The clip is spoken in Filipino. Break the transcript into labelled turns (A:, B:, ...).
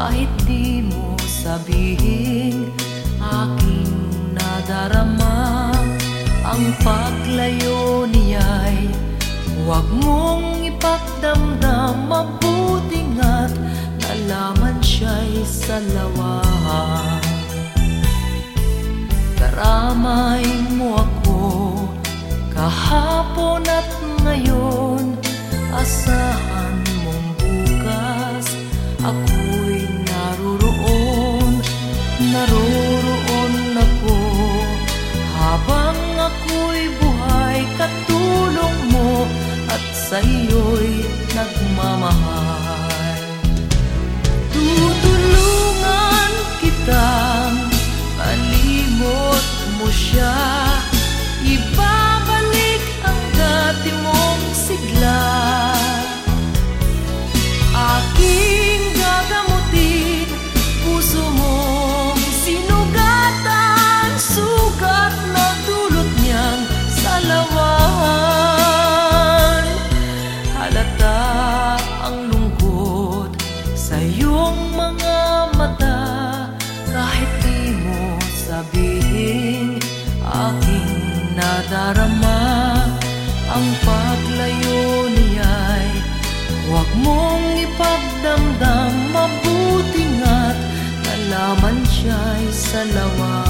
A: Kahit di mo sabihin Aking nadarama. Ang paglayo niya'y Huwag mong ipagdamdam Mabuti nga't Nalaman siya'y salawahan Karamay mo ako At sa'yo'y nagmamahal. Tutulungan kitang Malimot mo siya sa iyong mga mata. Kahit di mo sabihin aking nadarama Ang paglayo niya'y Huwag mong ipagdamdam. Mabuti nga't nalaman siya'y sa lawa